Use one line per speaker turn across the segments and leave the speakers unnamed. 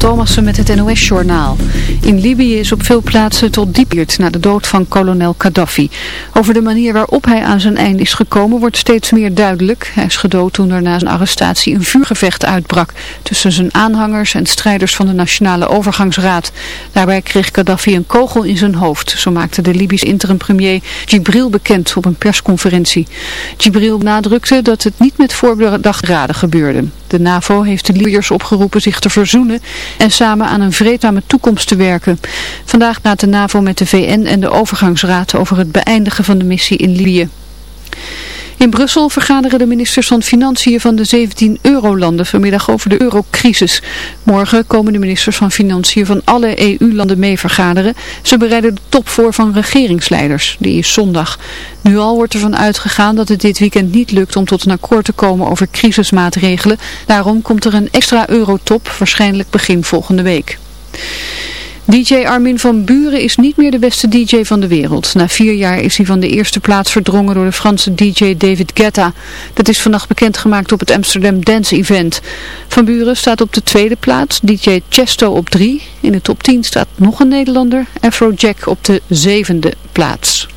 Thomassen met het NOS-journaal. In Libië is op veel plaatsen tot diep na de dood van kolonel Gaddafi. Over de manier waarop hij aan zijn einde is gekomen wordt steeds meer duidelijk. Hij is gedood toen er na zijn arrestatie een vuurgevecht uitbrak tussen zijn aanhangers en strijders van de Nationale Overgangsraad. Daarbij kreeg Gaddafi een kogel in zijn hoofd. Zo maakte de Libische interim-premier Gibril bekend op een persconferentie. Gibril nadrukte dat het niet met voorbedacht raden gebeurde. De NAVO heeft de Libiërs opgeroepen zich te verzoenen en samen aan een vreedzame toekomst te werken. Vandaag praat de NAVO met de VN en de overgangsraad over het beëindigen van de missie in Libië. In Brussel vergaderen de ministers van Financiën van de 17 eurolanden vanmiddag over de eurocrisis. Morgen komen de ministers van Financiën van alle EU-landen mee vergaderen. Ze bereiden de top voor van regeringsleiders. Die is zondag. Nu al wordt ervan uitgegaan dat het dit weekend niet lukt om tot een akkoord te komen over crisismaatregelen. Daarom komt er een extra eurotop, waarschijnlijk begin volgende week. DJ Armin van Buren is niet meer de beste DJ van de wereld. Na vier jaar is hij van de eerste plaats verdrongen door de Franse DJ David Guetta. Dat is vannacht bekendgemaakt op het Amsterdam Dance Event. Van Buren staat op de tweede plaats, DJ Chesto op drie. In de top 10 staat nog een Nederlander, Afrojack op de zevende plaats.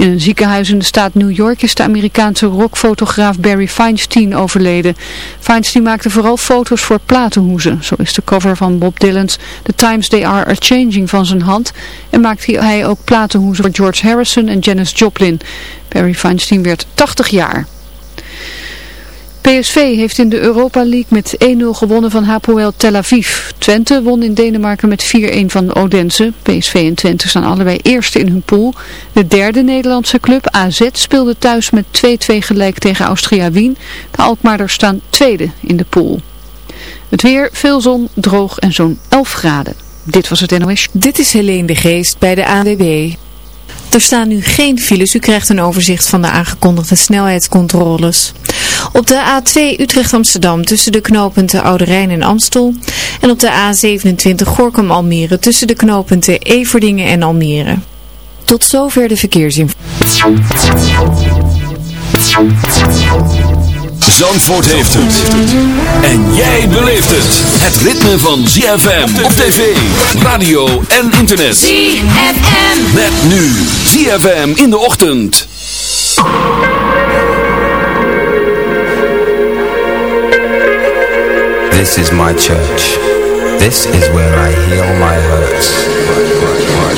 In een ziekenhuis in de staat New York is de Amerikaanse rockfotograaf Barry Feinstein overleden. Feinstein maakte vooral foto's voor platenhoezen. Zo is de cover van Bob Dylan's The Times They Are A Changing van zijn hand. En maakte hij ook platenhoezen voor George Harrison en Janis Joplin. Barry Feinstein werd 80 jaar. PSV heeft in de Europa League met 1-0 gewonnen van Hapoel Tel Aviv. Twente won in Denemarken met 4-1 van Odense. PSV en Twente staan allebei eerste in hun pool. De derde Nederlandse club AZ speelde thuis met 2-2 gelijk tegen Austria Wien. De Alkmaarders staan tweede in de pool. Het weer, veel zon, droog en zo'n 11 graden. Dit was het NOS.
Dit is Helene de Geest bij de ANWB. Er staan nu geen files. U krijgt een overzicht van de aangekondigde snelheidscontroles. Op de A2 Utrecht-Amsterdam tussen de knooppunten Oude Rijn en Amstel. En op de A27 Gorkum-Almere tussen de knooppunten Everdingen en Almere. Tot zover de verkeersinformatie.
Zandvoort heeft het. En jij beleeft het. Het ritme van ZFM op tv, radio en internet.
ZFM.
Met nu ZFM in de ochtend.
This is my church. This is where I heal my hurts.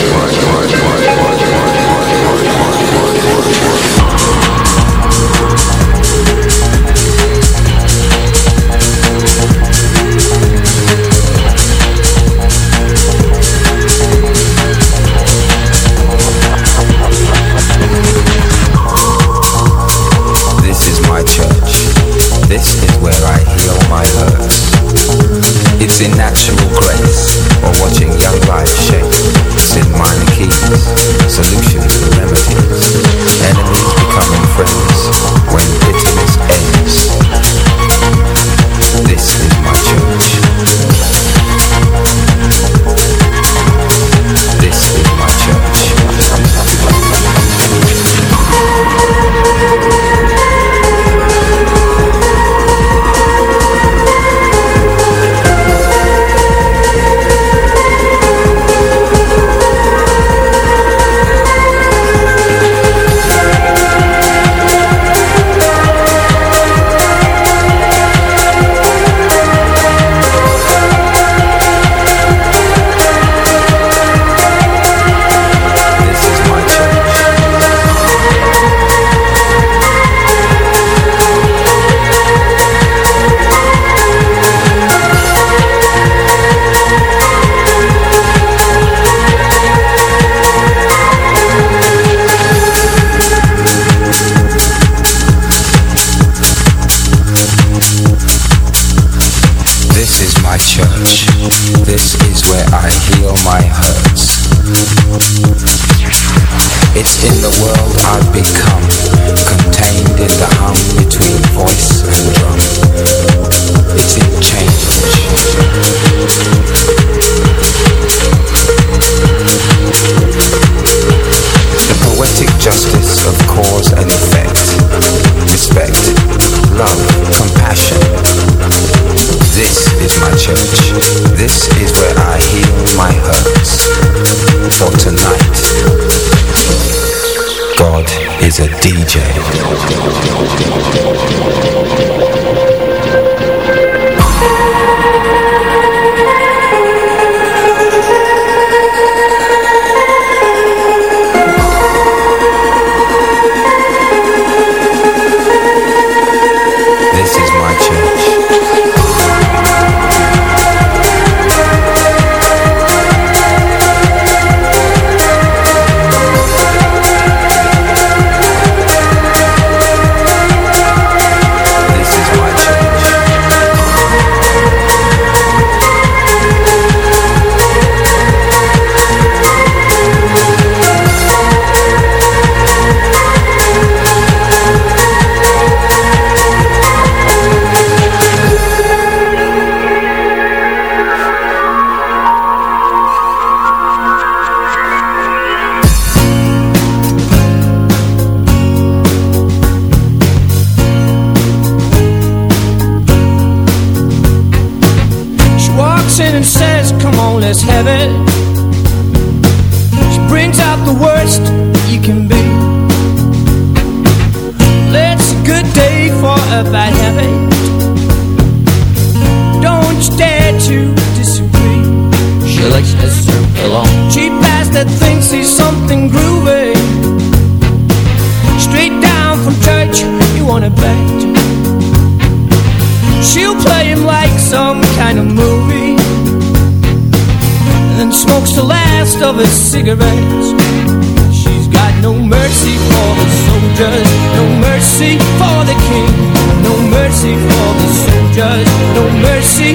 In natural grace cigarettes. She's got no mercy for the soldiers, no mercy for the king, no mercy for the soldiers, no
mercy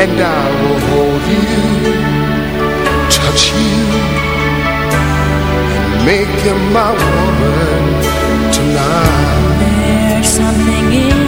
And I will hold you, touch you And make you my woman tonight.
There's something in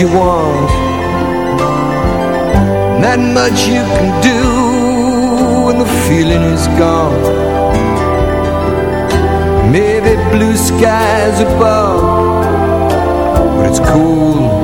you want. Not much you can do when the feeling is gone. Maybe blue skies above, but it's cool